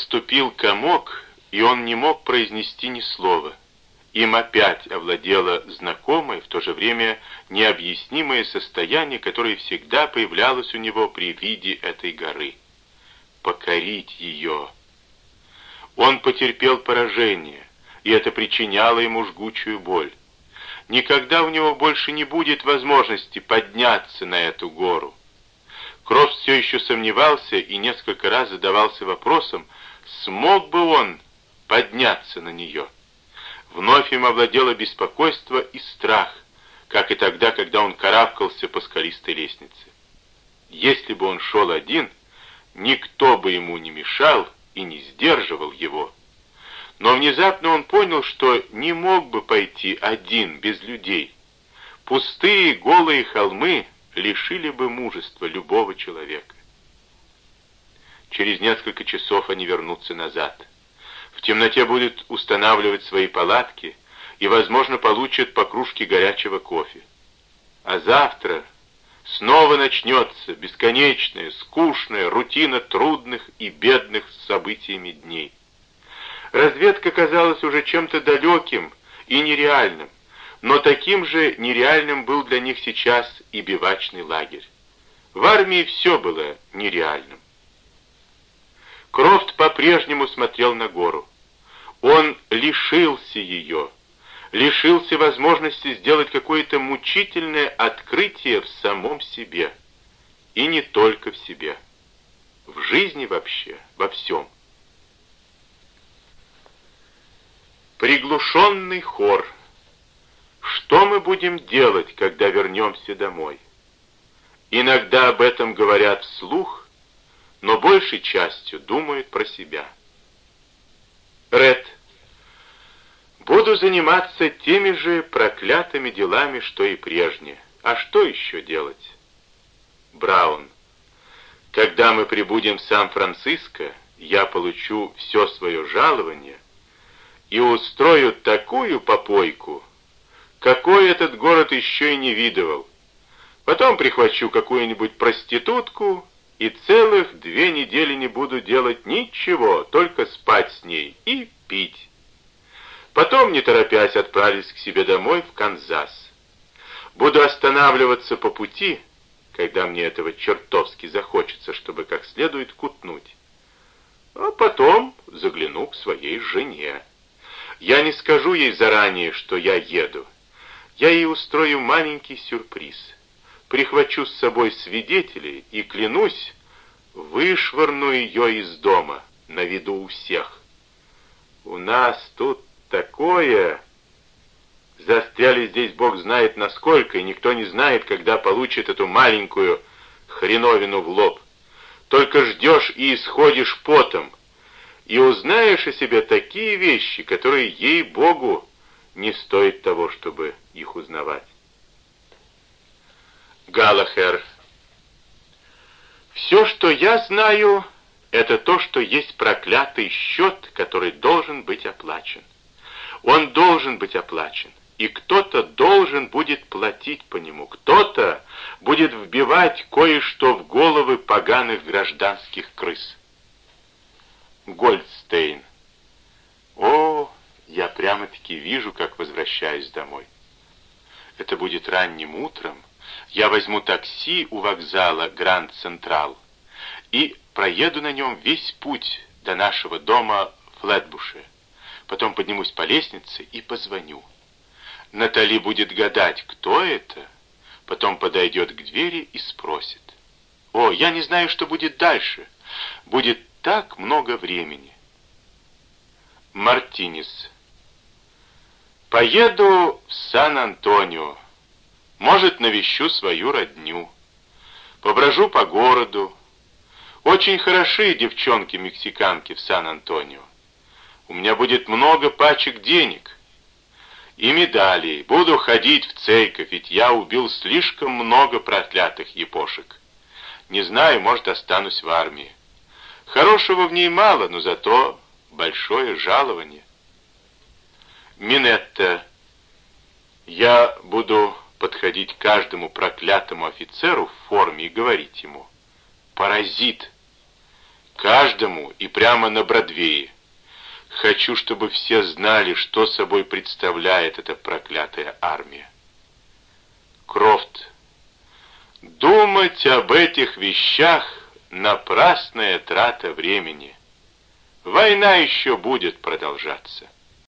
подступил комок, и он не мог произнести ни слова. Им опять овладело знакомое, в то же время необъяснимое состояние, которое всегда появлялось у него при виде этой горы. Покорить ее. Он потерпел поражение, и это причиняло ему жгучую боль. Никогда у него больше не будет возможности подняться на эту гору. Крофт все еще сомневался и несколько раз задавался вопросом, смог бы он подняться на нее. Вновь им овладело беспокойство и страх, как и тогда, когда он карабкался по скалистой лестнице. Если бы он шел один, никто бы ему не мешал и не сдерживал его. Но внезапно он понял, что не мог бы пойти один, без людей. Пустые голые холмы лишили бы мужества любого человека. Через несколько часов они вернутся назад. В темноте будут устанавливать свои палатки и, возможно, получат по кружке горячего кофе. А завтра снова начнется бесконечная, скучная рутина трудных и бедных событиями дней. Разведка казалась уже чем-то далеким и нереальным но таким же нереальным был для них сейчас и бивачный лагерь. В армии все было нереальным. По-прежнему смотрел на гору. Он лишился ее, лишился возможности сделать какое-то мучительное открытие в самом себе. И не только в себе. В жизни вообще, во всем. Приглушенный хор — что мы будем делать, когда вернемся домой? Иногда об этом говорят вслух, но большей частью думают про себя. Ред. Буду заниматься теми же проклятыми делами, что и прежде. А что еще делать? Браун. Когда мы прибудем в Сан-Франциско, я получу все свое жалование и устрою такую попойку, какой этот город еще и не видывал. Потом прихвачу какую-нибудь проститутку и целых две недели не буду делать ничего, только спать с ней и пить. Потом, не торопясь, отправлюсь к себе домой в Канзас. Буду останавливаться по пути, когда мне этого чертовски захочется, чтобы как следует кутнуть. А потом загляну к своей жене. Я не скажу ей заранее, что я еду. Я ей устрою маленький сюрприз. Прихвачу с собой свидетелей и, клянусь, вышвырну ее из дома на виду у всех. У нас тут такое... Застряли здесь бог знает насколько, и никто не знает, когда получит эту маленькую хреновину в лоб. Только ждешь и исходишь потом, и узнаешь о себе такие вещи, которые, ей-богу, не стоит того, чтобы их узнавать. Галахер. Все, что я знаю, это то, что есть проклятый счет, который должен быть оплачен. Он должен быть оплачен, и кто-то должен будет платить по нему, кто-то будет вбивать кое-что в головы поганых гражданских крыс. Гольдстейн. О, я прямо-таки вижу, как возвращаюсь домой. Это будет ранним утром. Я возьму такси у вокзала Гранд Централ и проеду на нем весь путь до нашего дома Флетбуше. Потом поднимусь по лестнице и позвоню. Натали будет гадать, кто это, потом подойдет к двери и спросит. О, я не знаю, что будет дальше. Будет так много времени. Мартинес. Поеду в Сан-Антонио. Может, навещу свою родню. Поброжу по городу. Очень хороши девчонки-мексиканки в Сан-Антонио. У меня будет много пачек денег. И медалей. Буду ходить в церковь, ведь я убил слишком много проклятых епошек. Не знаю, может, останусь в армии. Хорошего в ней мало, но зато большое жалование. Минетта, я буду подходить к каждому проклятому офицеру в форме и говорить ему «Паразит! Каждому и прямо на Бродвее. Хочу, чтобы все знали, что собой представляет эта проклятая армия. Крофт. Думать об этих вещах — напрасная трата времени. Война еще будет продолжаться.